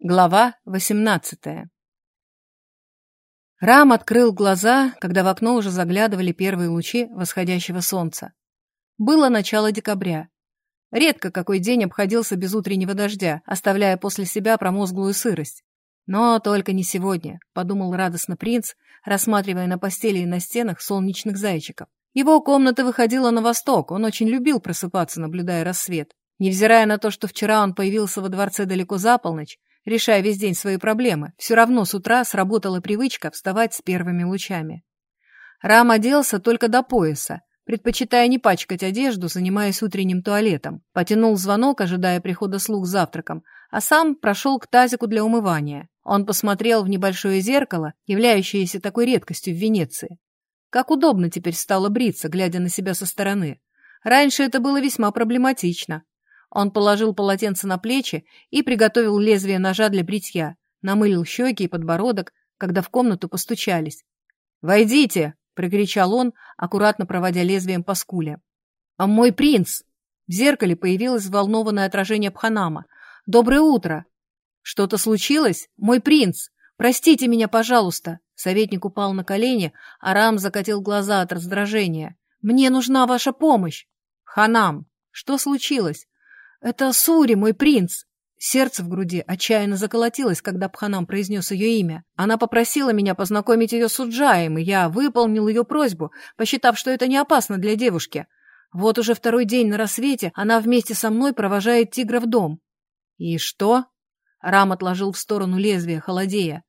Глава 18 Рам открыл глаза, когда в окно уже заглядывали первые лучи восходящего солнца. Было начало декабря. Редко какой день обходился без утреннего дождя, оставляя после себя промозглую сырость. Но только не сегодня, подумал радостно принц, рассматривая на постели и на стенах солнечных зайчиков. Его комната выходила на восток, он очень любил просыпаться, наблюдая рассвет. Невзирая на то, что вчера он появился во дворце далеко за полночь, решая весь день свои проблемы, все равно с утра сработала привычка вставать с первыми лучами. Рам оделся только до пояса, предпочитая не пачкать одежду, занимаясь утренним туалетом. Потянул звонок, ожидая прихода слуг с завтраком, а сам прошел к тазику для умывания. Он посмотрел в небольшое зеркало, являющееся такой редкостью в Венеции. Как удобно теперь стало бриться, глядя на себя со стороны. Раньше это было весьма проблематично. Он положил полотенце на плечи и приготовил лезвие ножа для бритья, намылил щеки и подбородок, когда в комнату постучались. «Войдите!» — прикричал он, аккуратно проводя лезвием по скуле. «А мой принц!» В зеркале появилось взволнованное отражение Пханама. «Доброе утро!» «Что-то случилось? Мой принц! Простите меня, пожалуйста!» Советник упал на колени, а Рам закатил глаза от раздражения. «Мне нужна ваша помощь!» «Ханам, что случилось? «Это Сури, мой принц!» Сердце в груди отчаянно заколотилось, когда Пханам произнес ее имя. Она попросила меня познакомить ее с Уджаем, и я выполнил ее просьбу, посчитав, что это не опасно для девушки. Вот уже второй день на рассвете она вместе со мной провожает тигра в дом. «И что?» Рам отложил в сторону лезвия, холодея.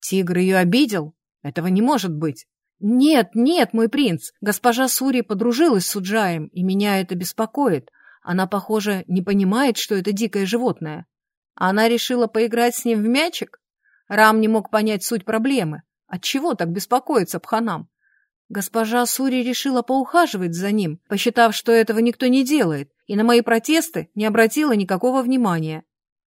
«Тигр ее обидел? Этого не может быть!» «Нет, нет, мой принц! Госпожа Сури подружилась с Уджаем, и меня это беспокоит. Она, похоже, не понимает, что это дикое животное. Она решила поиграть с ним в мячик? Рам не мог понять суть проблемы. Отчего так беспокоиться Пханам? Госпожа Сури решила поухаживать за ним, посчитав, что этого никто не делает, и на мои протесты не обратила никакого внимания.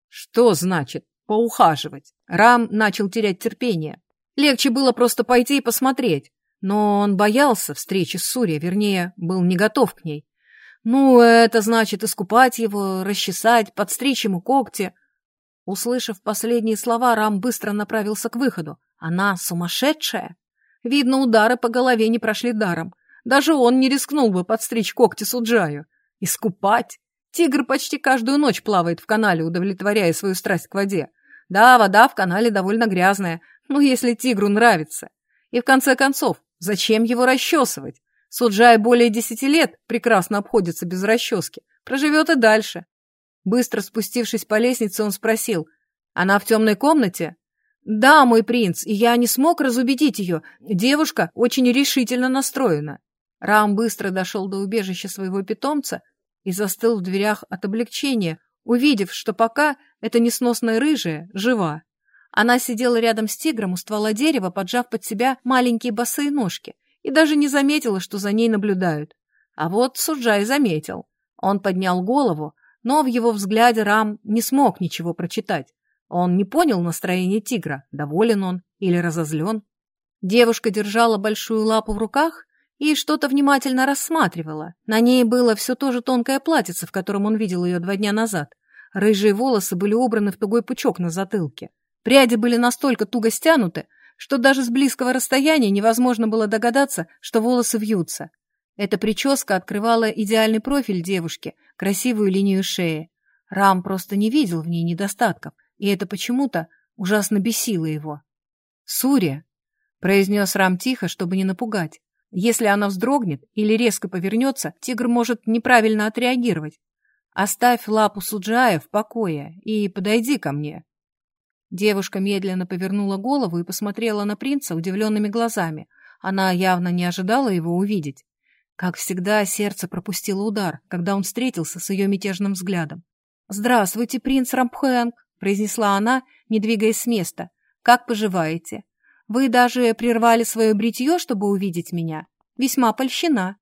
Что значит поухаживать? Рам начал терять терпение. Легче было просто пойти и посмотреть. Но он боялся встречи с Сури, вернее, был не готов к ней. Ну, это значит искупать его, расчесать, подстричь ему когти. Услышав последние слова, Рам быстро направился к выходу. Она сумасшедшая? Видно, удары по голове не прошли даром. Даже он не рискнул бы подстричь когти Суджаю. Искупать? Тигр почти каждую ночь плавает в канале, удовлетворяя свою страсть к воде. Да, вода в канале довольно грязная, но если тигру нравится. И в конце концов, зачем его расчесывать? Суджай более десяти лет прекрасно обходится без расчески, проживет и дальше. Быстро спустившись по лестнице, он спросил, «Она в темной комнате?» «Да, мой принц, и я не смог разубедить ее. Девушка очень решительно настроена». Рам быстро дошел до убежища своего питомца и застыл в дверях от облегчения, увидев, что пока эта несносная рыжая жива. Она сидела рядом с тигром у ствола дерева, поджав под себя маленькие босые ножки и даже не заметила, что за ней наблюдают. А вот Суджай заметил. Он поднял голову, но в его взгляде Рам не смог ничего прочитать. Он не понял настроение тигра, доволен он или разозлен. Девушка держала большую лапу в руках и что-то внимательно рассматривала. На ней было все то же тонкое платьице, в котором он видел ее два дня назад. Рыжие волосы были убраны в тугой пучок на затылке. Пряди были настолько туго стянуты, что даже с близкого расстояния невозможно было догадаться, что волосы вьются. Эта прическа открывала идеальный профиль девушки, красивую линию шеи. Рам просто не видел в ней недостатков, и это почему-то ужасно бесило его. «Суря!» — произнес Рам тихо, чтобы не напугать. Если она вздрогнет или резко повернется, тигр может неправильно отреагировать. Оставь лапу Суджая в покое и подойди ко мне. Девушка медленно повернула голову и посмотрела на принца удивленными глазами. Она явно не ожидала его увидеть. Как всегда, сердце пропустило удар, когда он встретился с ее мятежным взглядом. «Здравствуйте, принц Рампхэнг», — произнесла она, не двигаясь с места. «Как поживаете? Вы даже прервали свое бритье, чтобы увидеть меня? Весьма польщена».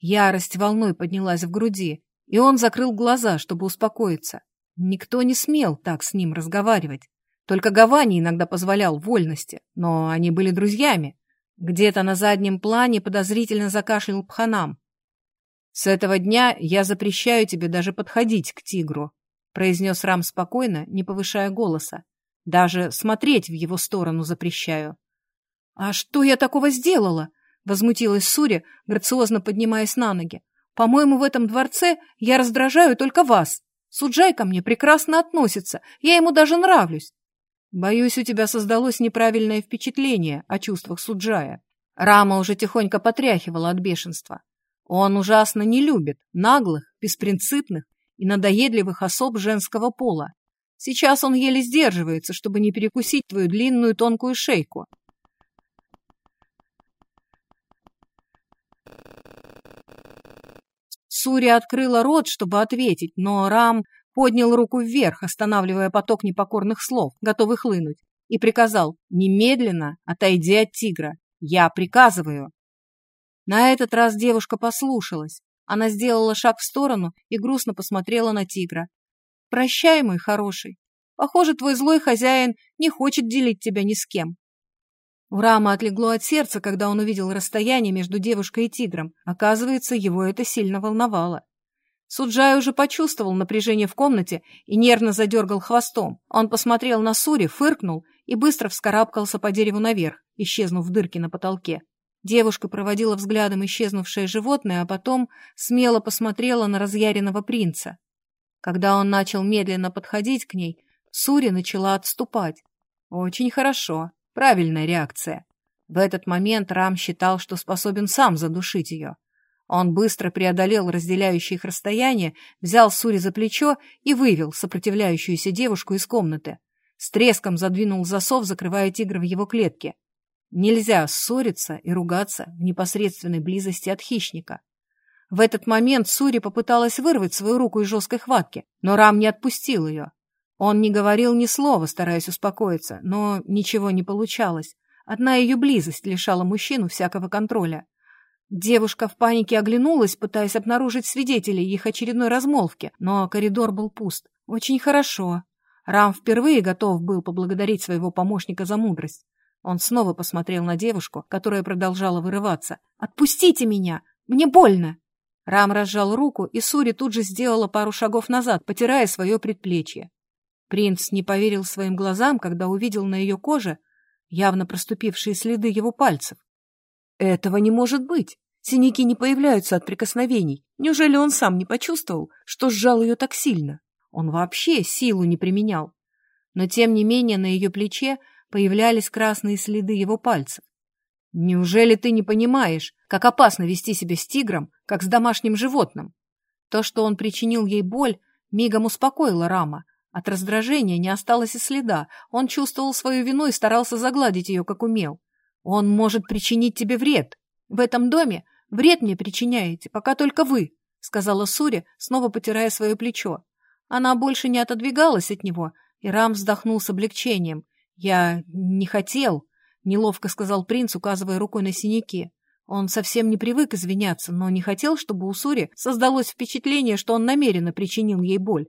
Ярость волной поднялась в груди, и он закрыл глаза, чтобы успокоиться. Никто не смел так с ним разговаривать. Только Гавани иногда позволял вольности, но они были друзьями. Где-то на заднем плане подозрительно закашлял Пханам. «С этого дня я запрещаю тебе даже подходить к тигру». — произнес Рам спокойно, не повышая голоса. «Даже смотреть в его сторону запрещаю». «А что я такого сделала?» — возмутилась Сури, грациозно поднимаясь на ноги. «По-моему, в этом дворце я раздражаю только вас. Суджай ко мне прекрасно относится, я ему даже нравлюсь». «Боюсь, у тебя создалось неправильное впечатление о чувствах Суджая». Рама уже тихонько потряхивала от бешенства. Он ужасно не любит наглых, беспринципных и надоедливых особ женского пола. Сейчас он еле сдерживается, чтобы не перекусить твою длинную тонкую шейку. Сури открыла рот, чтобы ответить, но Рам поднял руку вверх, останавливая поток непокорных слов, готовых хлынуть, и приказал «Немедленно отойди от тигра. Я приказываю». На этот раз девушка послушалась. Она сделала шаг в сторону и грустно посмотрела на тигра. «Прощай, мой хороший. Похоже, твой злой хозяин не хочет делить тебя ни с кем. У Рама отлегло от сердца, когда он увидел расстояние между девушкой и тигром. Оказывается, его это сильно волновало. Суджай уже почувствовал напряжение в комнате и нервно задергал хвостом. Он посмотрел на Сури, фыркнул и быстро вскарабкался по дереву наверх, исчезнув в дырке на потолке. Девушка проводила взглядом исчезнувшее животное, а потом смело посмотрела на разъяренного принца. Когда он начал медленно подходить к ней, Сури начала отступать. Очень хорошо. Правильная реакция. В этот момент Рам считал, что способен сам задушить ее. Он быстро преодолел разделяющее их расстояние, взял Сури за плечо и вывел сопротивляющуюся девушку из комнаты. С треском задвинул засов, закрывая тигра в его клетке. Нельзя ссориться и ругаться в непосредственной близости от хищника. В этот момент Сури попыталась вырвать свою руку из жесткой хватки, но Рам не отпустил ее. Он не говорил ни слова, стараясь успокоиться, но ничего не получалось. Одна ее близость лишала мужчину всякого контроля. Девушка в панике оглянулась, пытаясь обнаружить свидетелей их очередной размолвки, но коридор был пуст. Очень хорошо. Рам впервые готов был поблагодарить своего помощника за мудрость. Он снова посмотрел на девушку, которая продолжала вырываться. «Отпустите меня! Мне больно!» Рам разжал руку, и Сури тут же сделала пару шагов назад, потирая свое предплечье. Принц не поверил своим глазам, когда увидел на ее коже явно проступившие следы его пальцев. Этого не может быть. Синяки не появляются от прикосновений. Неужели он сам не почувствовал, что сжал ее так сильно? Он вообще силу не применял. Но тем не менее на ее плече появлялись красные следы его пальцев. Неужели ты не понимаешь, как опасно вести себя с тигром, как с домашним животным? То, что он причинил ей боль, мигом успокоило Рама, от раздражения не осталось и следа. Он чувствовал свою вину и старался загладить ее, как умел. Он может причинить тебе вред. В этом доме вред мне причиняете, пока только вы, — сказала Сури, снова потирая свое плечо. Она больше не отодвигалась от него, и Рам вздохнул с облегчением. «Я не хотел», — неловко сказал принц, указывая рукой на синяки. Он совсем не привык извиняться, но не хотел, чтобы у Сури создалось впечатление, что он намеренно причинил ей боль.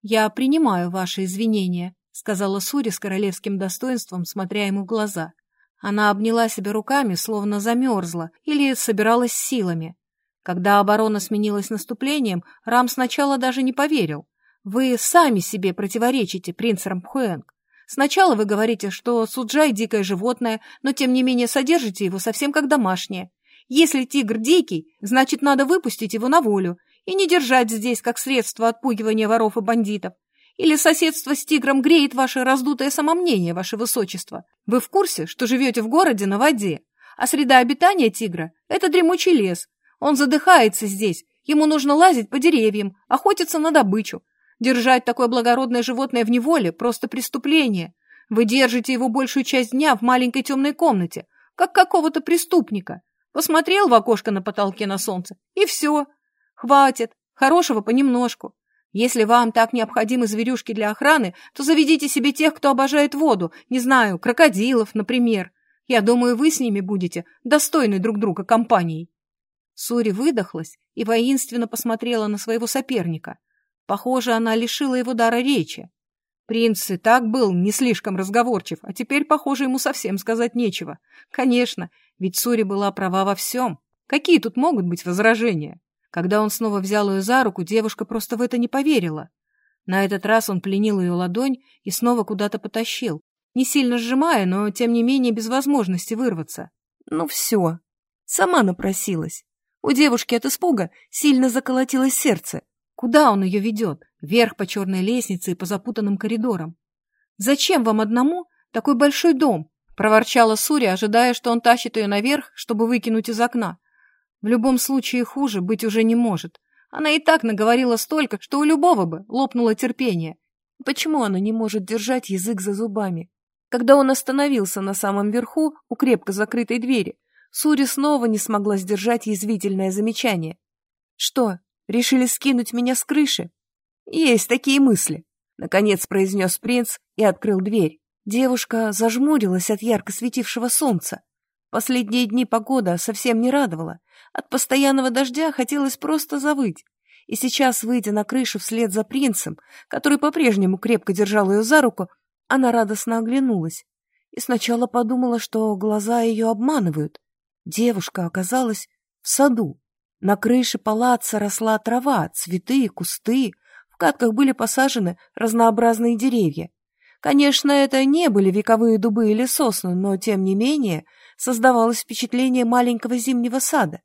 «Я принимаю ваши извинения», — сказала Сури с королевским достоинством, смотря ему в глаза. Она обняла себя руками, словно замерзла или собиралась силами. Когда оборона сменилась наступлением, Рам сначала даже не поверил. «Вы сами себе противоречите, принц Рампхуэнг. Сначала вы говорите, что Суджай — дикое животное, но тем не менее содержите его совсем как домашнее. Если тигр дикий, значит, надо выпустить его на волю, и не держать здесь как средство отпугивания воров и бандитов. Или соседство с тигром греет ваше раздутое самомнение, ваше высочество. Вы в курсе, что живете в городе на воде, а среда обитания тигра — это дремучий лес. Он задыхается здесь, ему нужно лазить по деревьям, охотиться на добычу. Держать такое благородное животное в неволе — просто преступление. Вы держите его большую часть дня в маленькой темной комнате, как какого-то преступника. Посмотрел в окошко на потолке на солнце, и все. Хватит, хорошего понемножку. Если вам так необходимы зверюшки для охраны, то заведите себе тех, кто обожает воду, не знаю, крокодилов, например. Я думаю, вы с ними будете достойны друг друга компанией. Сури выдохлась и воинственно посмотрела на своего соперника. Похоже, она лишила его дара речи. Принц и так был не слишком разговорчив, а теперь, похоже, ему совсем сказать нечего. Конечно, ведь Сури была права во всем. Какие тут могут быть возражения? Когда он снова взял ее за руку, девушка просто в это не поверила. На этот раз он пленил ее ладонь и снова куда-то потащил, не сильно сжимая, но тем не менее без возможности вырваться. Ну все, сама напросилась. У девушки от испуга сильно заколотилось сердце. Куда он ее ведет? Вверх по черной лестнице и по запутанным коридорам. «Зачем вам одному такой большой дом?» — проворчала Суря, ожидая, что он тащит ее наверх, чтобы выкинуть из окна. В любом случае хуже быть уже не может. Она и так наговорила столько, что у любого бы лопнуло терпение. Почему она не может держать язык за зубами? Когда он остановился на самом верху, у крепко закрытой двери, Сури снова не смогла сдержать язвительное замечание. «Что, решили скинуть меня с крыши?» «Есть такие мысли», — наконец произнес принц и открыл дверь. Девушка зажмурилась от ярко светившего солнца. Последние дни погода совсем не радовала. От постоянного дождя хотелось просто завыть. И сейчас, выйдя на крышу вслед за принцем, который по-прежнему крепко держал ее за руку, она радостно оглянулась. И сначала подумала, что глаза ее обманывают. Девушка оказалась в саду. На крыше палаца росла трава, цветы, кусты. В катках были посажены разнообразные деревья. Конечно, это не были вековые дубы или сосны, но, тем не менее, создавалось впечатление маленького зимнего сада.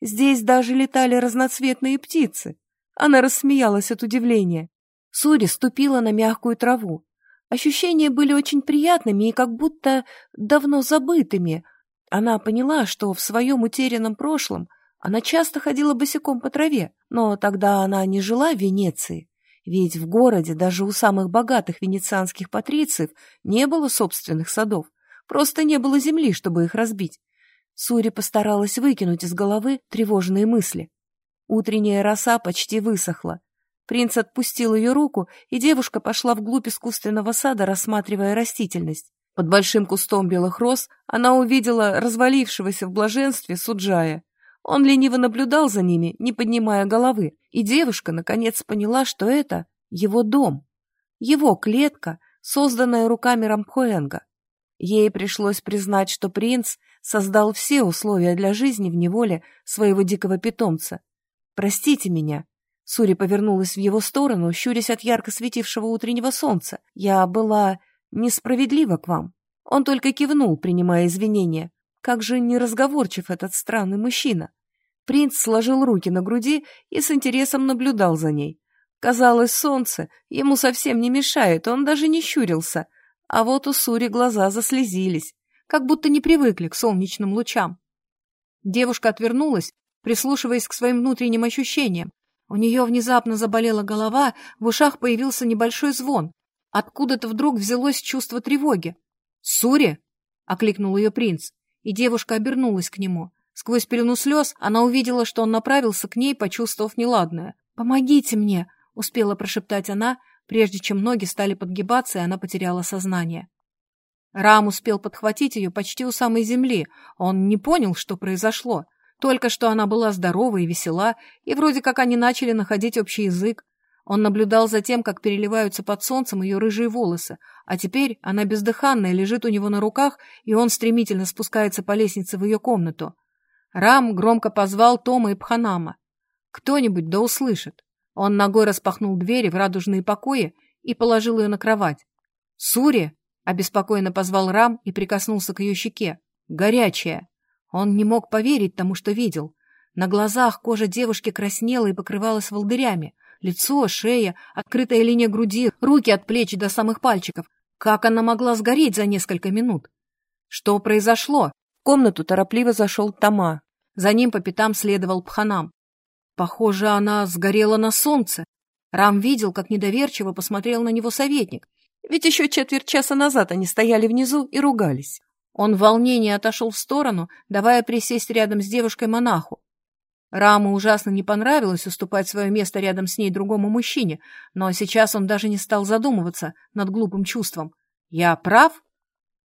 Здесь даже летали разноцветные птицы. Она рассмеялась от удивления. Сури ступила на мягкую траву. Ощущения были очень приятными и как будто давно забытыми, она поняла, что в своем утерянном прошлом она часто ходила босиком по траве, но тогда она не жила в Венеции, ведь в городе даже у самых богатых венецианских патрициев не было собственных садов, просто не было земли, чтобы их разбить. Сури постаралась выкинуть из головы тревожные мысли. Утренняя роса почти высохла. Принц отпустил ее руку, и девушка пошла вглубь искусственного сада, рассматривая растительность. Под большим кустом белых роз она увидела развалившегося в блаженстве Суджая. Он лениво наблюдал за ними, не поднимая головы, и девушка наконец поняла, что это его дом, его клетка, созданная руками Рамхуэнга. Ей пришлось признать, что принц создал все условия для жизни в неволе своего дикого питомца. «Простите меня», — Сури повернулась в его сторону, щурясь от ярко светившего утреннего солнца. «Я была несправедливо к вам. Он только кивнул, принимая извинения. Как же неразговорчив этот странный мужчина. Принц сложил руки на груди и с интересом наблюдал за ней. Казалось, солнце ему совсем не мешает, он даже не щурился. А вот у Сури глаза заслезились, как будто не привыкли к солнечным лучам. Девушка отвернулась, прислушиваясь к своим внутренним ощущениям. У нее внезапно заболела голова, в ушах появился небольшой звон. Откуда-то вдруг взялось чувство тревоги. «Сури!» — окликнул ее принц, и девушка обернулась к нему. Сквозь пелену слез она увидела, что он направился к ней, почувствовав неладное. «Помогите мне!» — успела прошептать она, прежде чем ноги стали подгибаться, и она потеряла сознание. Рам успел подхватить ее почти у самой земли. Он не понял, что произошло. Только что она была здорова и весела, и вроде как они начали находить общий язык. Он наблюдал за тем, как переливаются под солнцем ее рыжие волосы, а теперь она бездыханная лежит у него на руках, и он стремительно спускается по лестнице в ее комнату. Рам громко позвал Тома и Пханама. Кто-нибудь да услышит. Он ногой распахнул двери в радужные покои и положил ее на кровать. «Сури!» — обеспокоенно позвал Рам и прикоснулся к ее щеке. «Горячая!» Он не мог поверить тому, что видел. На глазах кожа девушки краснела и покрывалась волдырями — Лицо, шея, открытая линия груди, руки от плеч до самых пальчиков. Как она могла сгореть за несколько минут? Что произошло? В комнату торопливо зашел Тома. За ним по пятам следовал Пханам. Похоже, она сгорела на солнце. Рам видел, как недоверчиво посмотрел на него советник. Ведь еще четверть часа назад они стояли внизу и ругались. Он в волнении отошел в сторону, давая присесть рядом с девушкой монаху. Раму ужасно не понравилось уступать свое место рядом с ней другому мужчине, но сейчас он даже не стал задумываться над глупым чувством. «Я прав?»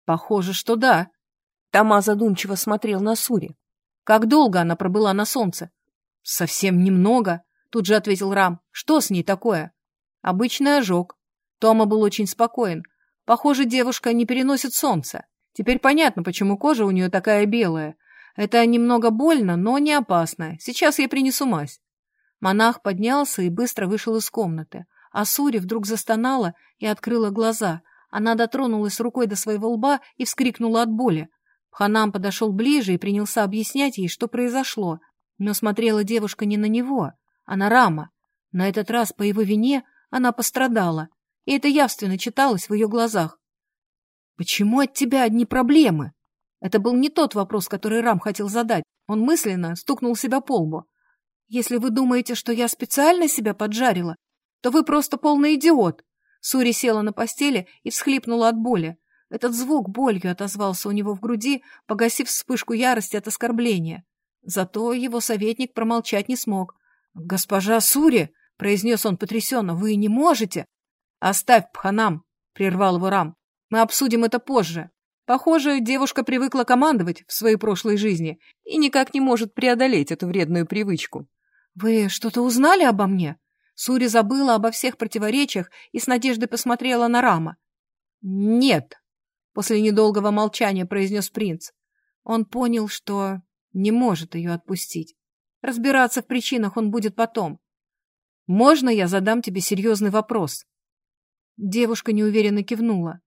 «Похоже, что да». Тома задумчиво смотрел на Сури. «Как долго она пробыла на солнце?» «Совсем немного», — тут же ответил Рам. «Что с ней такое?» «Обычный ожог». Тома был очень спокоен. «Похоже, девушка не переносит солнце. Теперь понятно, почему кожа у нее такая белая. Это немного больно, но не опасно. Сейчас я принесу мазь. Монах поднялся и быстро вышел из комнаты. а Сури вдруг застонала и открыла глаза. Она дотронулась рукой до своего лба и вскрикнула от боли. Пханам подошел ближе и принялся объяснять ей, что произошло. Но смотрела девушка не на него, а на Рама. На этот раз по его вине она пострадала, и это явственно читалось в ее глазах. «Почему от тебя одни проблемы?» Это был не тот вопрос, который Рам хотел задать. Он мысленно стукнул себя по лбу. «Если вы думаете, что я специально себя поджарила, то вы просто полный идиот!» Сури села на постели и всхлипнула от боли. Этот звук болью отозвался у него в груди, погасив вспышку ярости от оскорбления. Зато его советник промолчать не смог. «Госпожа Сури!» — произнес он потрясенно. «Вы не можете!» «Оставь пханам!» — прервал его Рам. «Мы обсудим это позже. Похоже, девушка привыкла командовать в своей прошлой жизни и никак не может преодолеть эту вредную привычку». «Вы что-то узнали обо мне?» Сури забыла обо всех противоречиях и с надеждой посмотрела на Рама. «Нет», — после недолгого молчания произнес принц. Он понял, что не может ее отпустить. Разбираться в причинах он будет потом. «Можно я задам тебе серьезный вопрос?» Девушка неуверенно кивнула.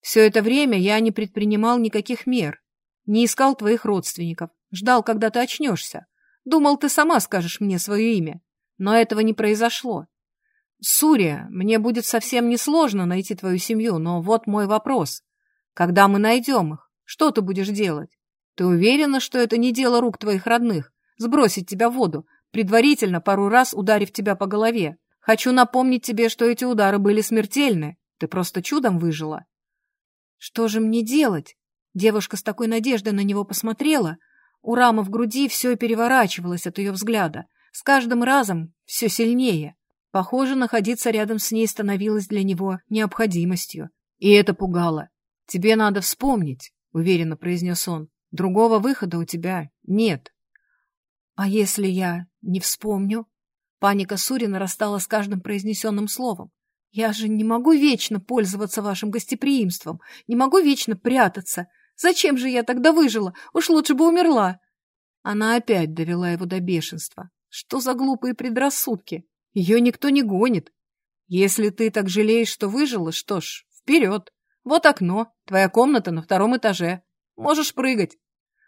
«Все это время я не предпринимал никаких мер, не искал твоих родственников, ждал, когда ты очнешься. Думал, ты сама скажешь мне свое имя, но этого не произошло. Сурия, мне будет совсем несложно найти твою семью, но вот мой вопрос. Когда мы найдем их, что ты будешь делать? Ты уверена, что это не дело рук твоих родных? Сбросить тебя в воду, предварительно пару раз ударив тебя по голове. Хочу напомнить тебе, что эти удары были смертельны. Ты просто чудом выжила. Что же мне делать? Девушка с такой надеждой на него посмотрела. У Рамы в груди все переворачивалось от ее взгляда. С каждым разом все сильнее. Похоже, находиться рядом с ней становилось для него необходимостью. И это пугало. «Тебе надо вспомнить», — уверенно произнес он. Другого выхода у тебя нет. А если я не вспомню? Паника Сурина растала с каждым произнесенным словом. Я же не могу вечно пользоваться вашим гостеприимством, не могу вечно прятаться. Зачем же я тогда выжила? Уж лучше бы умерла. Она опять довела его до бешенства. Что за глупые предрассудки? Ее никто не гонит. Если ты так жалеешь, что выжила, что ж, вперед. Вот окно, твоя комната на втором этаже. Можешь прыгать.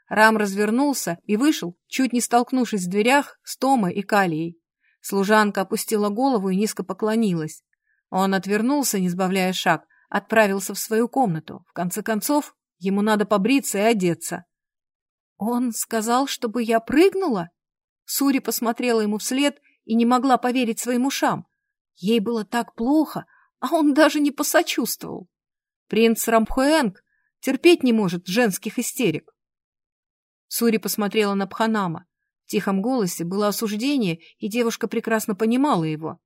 Рам развернулся и вышел, чуть не столкнувшись в дверях с Томой и Калией. Служанка опустила голову и низко поклонилась. Он отвернулся, не сбавляя шаг, отправился в свою комнату. В конце концов, ему надо побриться и одеться. «Он сказал, чтобы я прыгнула?» Сури посмотрела ему вслед и не могла поверить своим ушам. Ей было так плохо, а он даже не посочувствовал. Принц Рамхуэнг терпеть не может женских истерик. Сури посмотрела на Пханама. В тихом голосе было осуждение, и девушка прекрасно понимала его.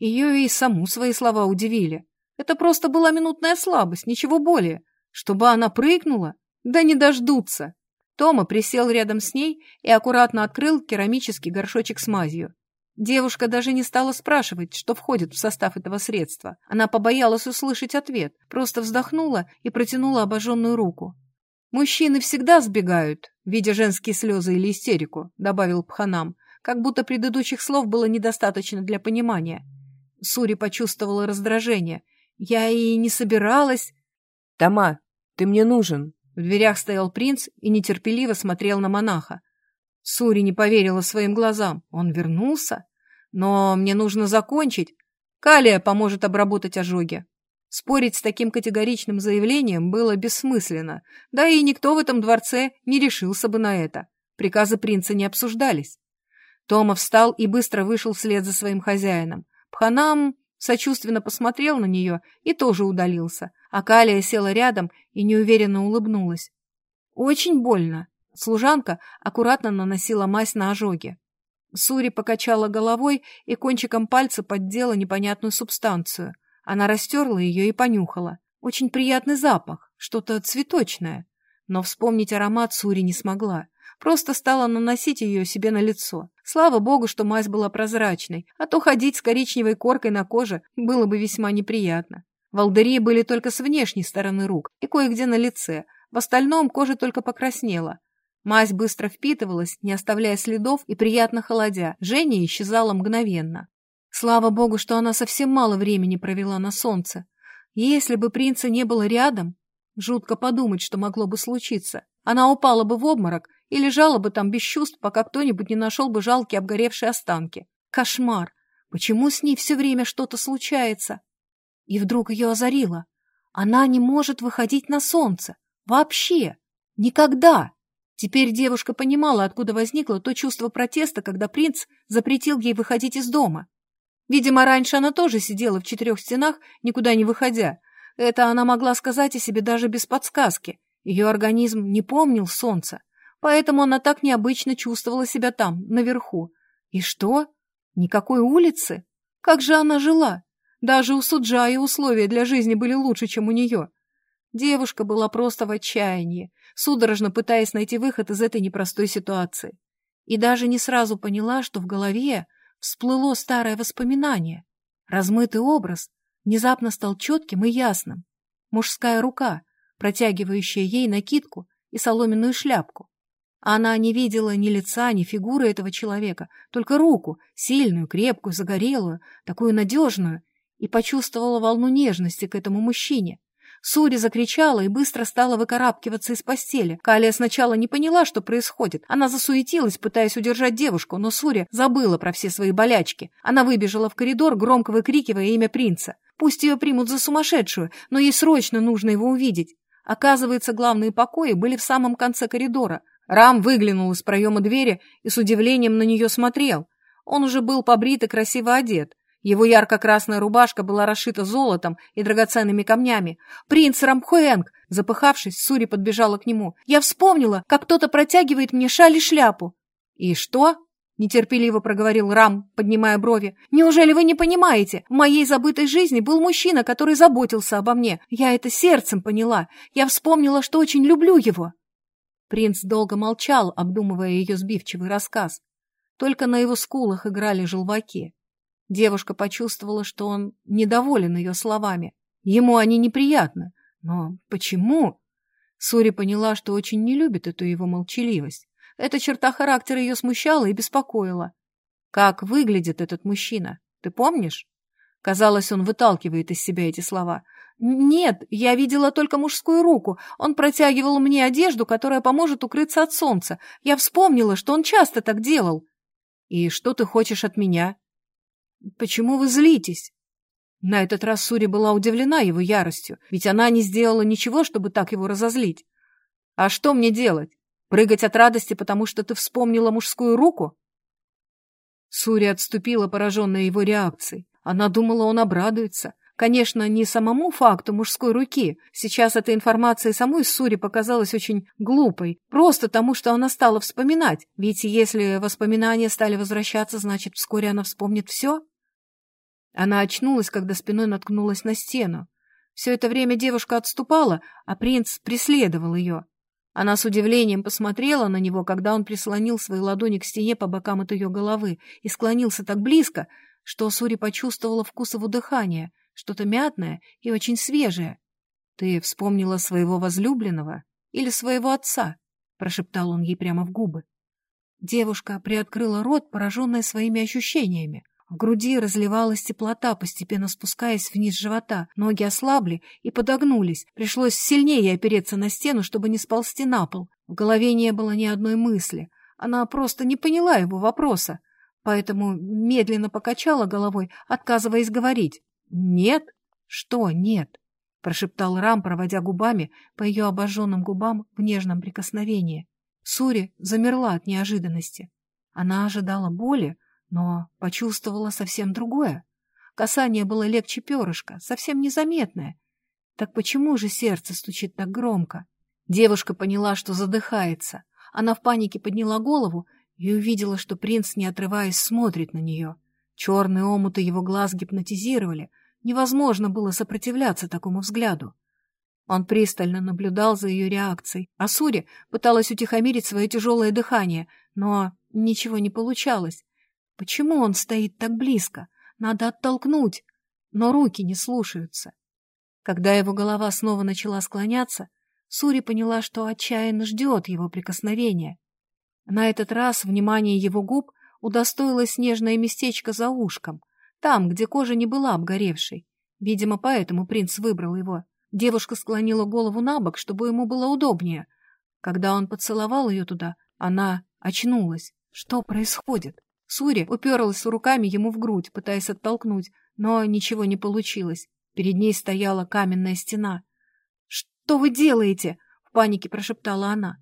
Ее и саму свои слова удивили. Это просто была минутная слабость, ничего более. Чтобы она прыгнула? Да не дождутся. Тома присел рядом с ней и аккуратно открыл керамический горшочек с мазью. Девушка даже не стала спрашивать, что входит в состав этого средства. Она побоялась услышать ответ, просто вздохнула и протянула обожженную руку. «Мужчины всегда сбегают, видя женские слезы или истерику», — добавил Пханам, как будто предыдущих слов было недостаточно для понимания. Сури почувствовала раздражение. «Я и не собиралась...» «Тома, ты мне нужен!» В дверях стоял принц и нетерпеливо смотрел на монаха. Сури не поверила своим глазам. Он вернулся? Но мне нужно закончить. Калия поможет обработать ожоги. Спорить с таким категоричным заявлением было бессмысленно, да и никто в этом дворце не решился бы на это. Приказы принца не обсуждались. Тома встал и быстро вышел вслед за своим хозяином. Пханам сочувственно посмотрел на нее и тоже удалился, а Калия села рядом и неуверенно улыбнулась. «Очень больно». Служанка аккуратно наносила мазь на ожоги. Сури покачала головой и кончиком пальца поддела непонятную субстанцию — она растерла ее и понюхала. Очень приятный запах, что-то цветочное. Но вспомнить аромат Сури не смогла. Просто стала наносить ее себе на лицо. Слава богу, что мазь была прозрачной, а то ходить с коричневой коркой на коже было бы весьма неприятно. Волдыри были только с внешней стороны рук и кое-где на лице. В остальном кожа только покраснела. Мазь быстро впитывалась, не оставляя следов и приятно холодя. Женя исчезала мгновенно. Слава богу, что она совсем мало времени провела на солнце. Если бы принца не было рядом, жутко подумать, что могло бы случиться. Она упала бы в обморок и лежала бы там без чувств, пока кто-нибудь не нашел бы жалкие обгоревшие останки. Кошмар! Почему с ней все время что-то случается? И вдруг ее озарило. Она не может выходить на солнце. Вообще. Никогда. Теперь девушка понимала, откуда возникло то чувство протеста, когда принц запретил ей выходить из дома. Видимо, раньше она тоже сидела в четырех стенах, никуда не выходя. Это она могла сказать о себе даже без подсказки. Ее организм не помнил солнца, поэтому она так необычно чувствовала себя там, наверху. И что? Никакой улицы? Как же она жила? Даже у Суджа условия для жизни были лучше, чем у нее. Девушка была просто в отчаянии, судорожно пытаясь найти выход из этой непростой ситуации. И даже не сразу поняла, что в голове всплыло старое воспоминание. Размытый образ внезапно стал четким и ясным. Мужская рука, протягивающая ей накидку и соломенную шляпку. Она не видела ни лица, ни фигуры этого человека, только руку, сильную, крепкую, загорелую, такую надежную, и почувствовала волну нежности к этому мужчине, Сури закричала и быстро стала выкарабкиваться из постели. Калия сначала не поняла, что происходит. Она засуетилась, пытаясь удержать девушку, но Сури забыла про все свои болячки. Она выбежала в коридор, громко выкрикивая имя принца. Пусть ее примут за сумасшедшую, но ей срочно нужно его увидеть. Оказывается, главные покои были в самом конце коридора. Рам выглянул из проема двери и с удивлением на нее смотрел. Он уже был побрит и красиво одет. Его ярко-красная рубашка была расшита золотом и драгоценными камнями. «Принц Рамхуэнг!» Запыхавшись, Сури подбежала к нему. «Я вспомнила, как кто-то протягивает мне шаль и шляпу». «И что?» — нетерпеливо проговорил Рам, поднимая брови. «Неужели вы не понимаете? В моей забытой жизни был мужчина, который заботился обо мне. Я это сердцем поняла. Я вспомнила, что очень люблю его». Принц долго молчал, обдумывая ее сбивчивый рассказ. Только на его скулах играли желваки. Девушка почувствовала, что он недоволен ее словами. Ему они неприятны. Но почему? Сури поняла, что очень не любит эту его молчаливость. Эта черта характера ее смущала и беспокоила. Как выглядит этот мужчина? Ты помнишь? Казалось, он выталкивает из себя эти слова. «Нет, я видела только мужскую руку. Он протягивал мне одежду, которая поможет укрыться от солнца. Я вспомнила, что он часто так делал». «И что ты хочешь от меня?» «Почему вы злитесь?» На этот раз Сури была удивлена его яростью, ведь она не сделала ничего, чтобы так его разозлить. «А что мне делать? Прыгать от радости, потому что ты вспомнила мужскую руку?» Сури отступила, пораженная его реакцией. Она думала, он обрадуется. Конечно, не самому факту мужской руки. Сейчас эта информация самой Сури показалась очень глупой. Просто тому, что она стала вспоминать. Ведь если воспоминания стали возвращаться, значит, вскоре она вспомнит все. Она очнулась, когда спиной наткнулась на стену. Все это время девушка отступала, а принц преследовал ее. Она с удивлением посмотрела на него, когда он прислонил свои ладони к стене по бокам от ее головы и склонился так близко, что Сури почувствовала вкус его дыхания, что-то мятное и очень свежее. «Ты вспомнила своего возлюбленного или своего отца?» — прошептал он ей прямо в губы. Девушка приоткрыла рот, пораженная своими ощущениями. В груди разливалась теплота, постепенно спускаясь вниз живота. Ноги ослабли и подогнулись. Пришлось сильнее опереться на стену, чтобы не сползти на пол. В голове не было ни одной мысли. Она просто не поняла его вопроса, поэтому медленно покачала головой, отказываясь говорить. «Нет? Что нет?» — прошептал Рам, проводя губами по ее обожженным губам в нежном прикосновении. Сури замерла от неожиданности. Она ожидала боли, но почувствовала совсем другое. Касание было легче перышка, совсем незаметное. Так почему же сердце стучит так громко? Девушка поняла, что задыхается. Она в панике подняла голову и увидела, что принц, не отрываясь, смотрит на нее. Черные омуты его глаз гипнотизировали. Невозможно было сопротивляться такому взгляду. Он пристально наблюдал за ее реакцией, а Сури пыталась утихомирить свое тяжелое дыхание, но ничего не получалось. Почему он стоит так близко? Надо оттолкнуть, но руки не слушаются. Когда его голова снова начала склоняться, Сури поняла, что отчаянно ждет его прикосновения. На этот раз внимание его губ удостоилось снежное местечко за ушком. там, где кожа не была обгоревшей. Видимо, поэтому принц выбрал его. Девушка склонила голову на бок, чтобы ему было удобнее. Когда он поцеловал ее туда, она очнулась. Что происходит? Сури уперлась руками ему в грудь, пытаясь оттолкнуть, но ничего не получилось. Перед ней стояла каменная стена. «Что вы делаете?» — в панике прошептала она.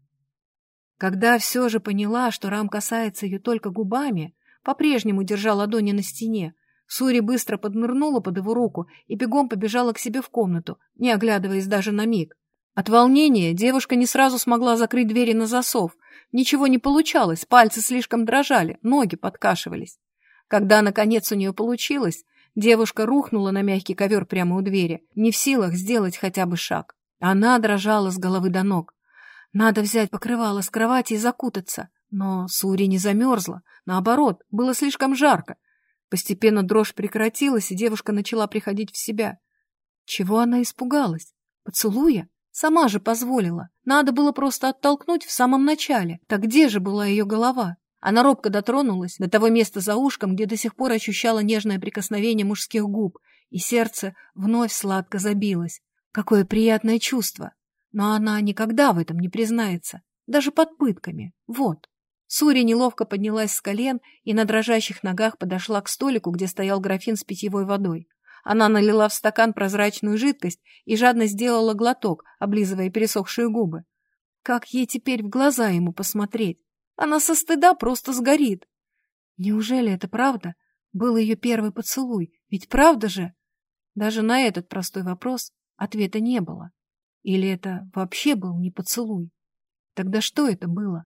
Когда все же поняла, что Рам касается ее только губами, по-прежнему держа ладони на стене, Сури быстро поднырнула под его руку и бегом побежала к себе в комнату, не оглядываясь даже на миг. От волнения девушка не сразу смогла закрыть двери на засов. Ничего не получалось, пальцы слишком дрожали, ноги подкашивались. Когда, наконец, у нее получилось, девушка рухнула на мягкий ковер прямо у двери, не в силах сделать хотя бы шаг. Она дрожала с головы до ног. Надо взять покрывало с кровати и закутаться. Но Сури не замерзла. Наоборот, было слишком жарко. Постепенно дрожь прекратилась, и девушка начала приходить в себя. Чего она испугалась? Поцелуя? Сама же позволила. Надо было просто оттолкнуть в самом начале. Так где же была ее голова? Она робко дотронулась до того места за ушком, где до сих пор ощущала нежное прикосновение мужских губ, и сердце вновь сладко забилось. Какое приятное чувство! Но она никогда в этом не признается, даже под пытками. Вот. Сури неловко поднялась с колен и на дрожащих ногах подошла к столику, где стоял графин с питьевой водой. Она налила в стакан прозрачную жидкость и жадно сделала глоток, облизывая пересохшие губы. Как ей теперь в глаза ему посмотреть? Она со стыда просто сгорит. Неужели это правда? Был ее первый поцелуй. Ведь правда же? Даже на этот простой вопрос ответа не было. Или это вообще был не поцелуй? Тогда что это было?